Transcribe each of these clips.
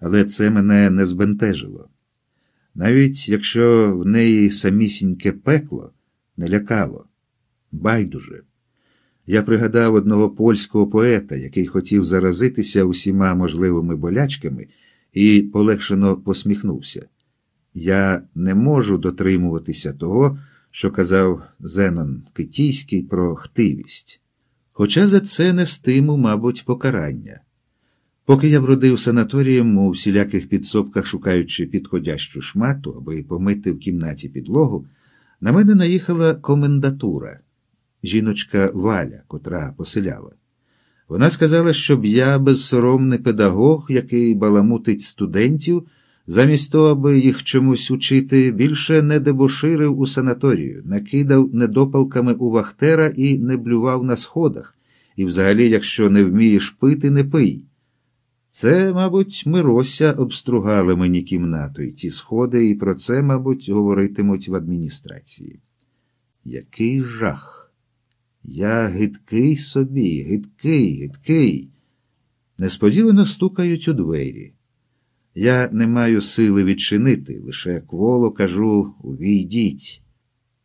але це мене не збентежило. Навіть якщо в неї самісіньке пекло не лякало, байдуже. Я пригадав одного польського поета, який хотів заразитися усіма можливими болячками, і полегшено посміхнувся. Я не можу дотримуватися того, що казав Зенон Китійський про хтивість. Хоча за це нестиму, мабуть, покарання. Поки я бродив санаторієм у всіляких підсобках, шукаючи підходящу шмату, аби помити в кімнаті підлогу, на мене наїхала комендатура, жіночка Валя, котра поселяла. Вона сказала, щоб я безсоромний педагог, який баламутить студентів, замість того, аби їх чомусь учити, більше не дебоширив у санаторію, накидав недопалками у вахтера і не блював на сходах. І взагалі, якщо не вмієш пити, не пий. Це, мабуть, Мирося обстругали мені кімнату і ті сходи, і про це, мабуть, говоритимуть в адміністрації. Який жах! Я гидкий собі, гидкий, гидкий. Несподівано стукають у двері. Я не маю сили відчинити, лише кволо кажу увійдіть.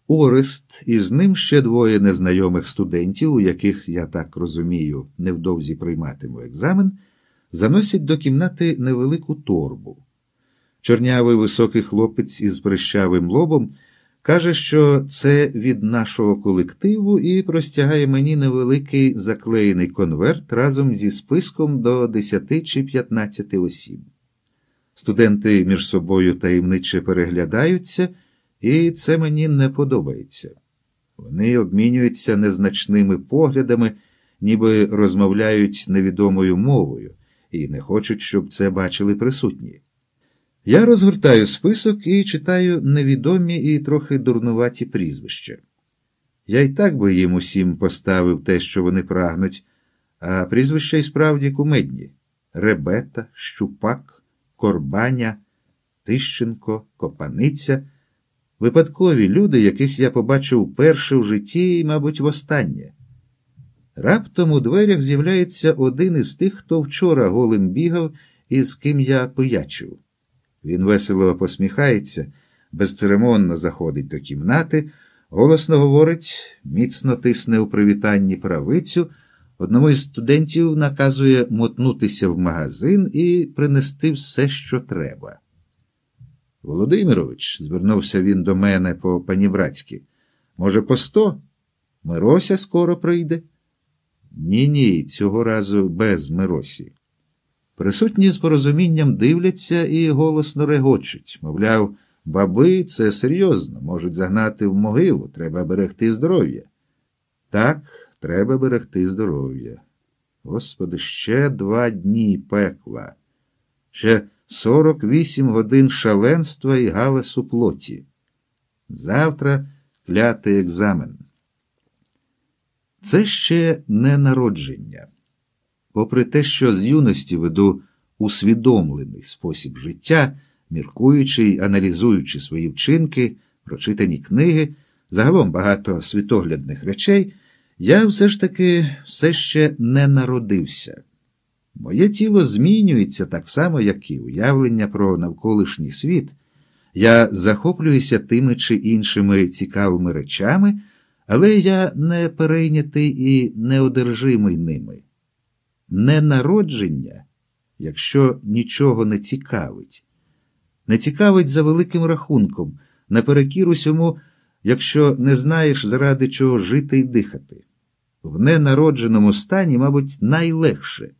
Орест і з ним ще двоє незнайомих студентів, у яких, я так розумію, невдовзі прийматиму екзамен заносять до кімнати невелику торбу. Чорнявий високий хлопець із прищавим лобом каже, що це від нашого колективу і простягає мені невеликий заклеєний конверт разом зі списком до 10 чи 15 осіб. Студенти між собою таємниче переглядаються, і це мені не подобається. Вони обмінюються незначними поглядами, ніби розмовляють невідомою мовою і не хочуть, щоб це бачили присутні. Я розгортаю список і читаю невідомі і трохи дурнуваті прізвища. Я й так би їм усім поставив те, що вони прагнуть, а прізвища й справді кумедні Ребета, Щупак, Корбаня, Тищенко, Копаниця. Випадкові люди, яких я побачив вперше в житті і, мабуть, востаннє. Раптом у дверях з'являється один із тих, хто вчора голим бігав і з ким я пиячив. Він весело посміхається, безцеремонно заходить до кімнати, голосно говорить, міцно тисне у привітанні правицю. Одному із студентів наказує мотнутися в магазин і принести все, що треба. Володимирович, звернувся він до мене по панібратськи, може, по сто? Мирося скоро прийде. Ні, ні, цього разу без Миросі. Присутні з порозумінням дивляться і голосно регочуть. Мовляв, баби, це серйозно, можуть загнати в могилу, треба берегти здоров'я. Так, треба берегти здоров'я. Господи, ще два дні пекла, ще сорок вісім годин шаленства і галасу плоті. Завтра клятий екзамен. Це ще не народження. Попри те, що з юності веду усвідомлений спосіб життя, міркуючи й аналізуючи свої вчинки, прочитані книги, загалом багато світоглядних речей, я все ж таки все ще не народився. Моє тіло змінюється так само, як і уявлення про навколишній світ. Я захоплююся тими чи іншими цікавими речами. Але я не перейнятий і неодержимий ними. Не народження, якщо нічого не цікавить, не цікавить за великим рахунком, наперекір усьому, якщо не знаєш, заради чого жити і дихати. В ненародженому стані, мабуть, найлегше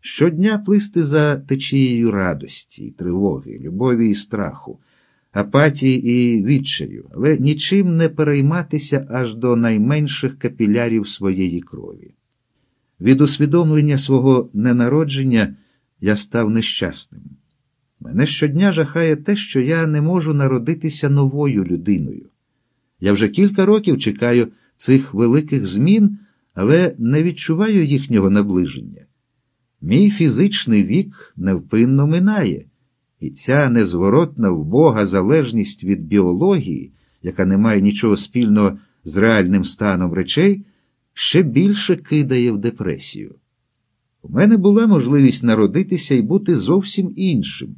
щодня плисти за течією радості, тривоги, любові і страху апатії і відчаю, але нічим не перейматися аж до найменших капілярів своєї крові. Від усвідомлення свого ненародження я став нещасним. Мене щодня жахає те, що я не можу народитися новою людиною. Я вже кілька років чекаю цих великих змін, але не відчуваю їхнього наближення. Мій фізичний вік невпинно минає. І ця незворотна в Бога залежність від біології, яка не має нічого спільного з реальним станом речей, ще більше кидає в депресію. У мене була можливість народитися і бути зовсім іншим,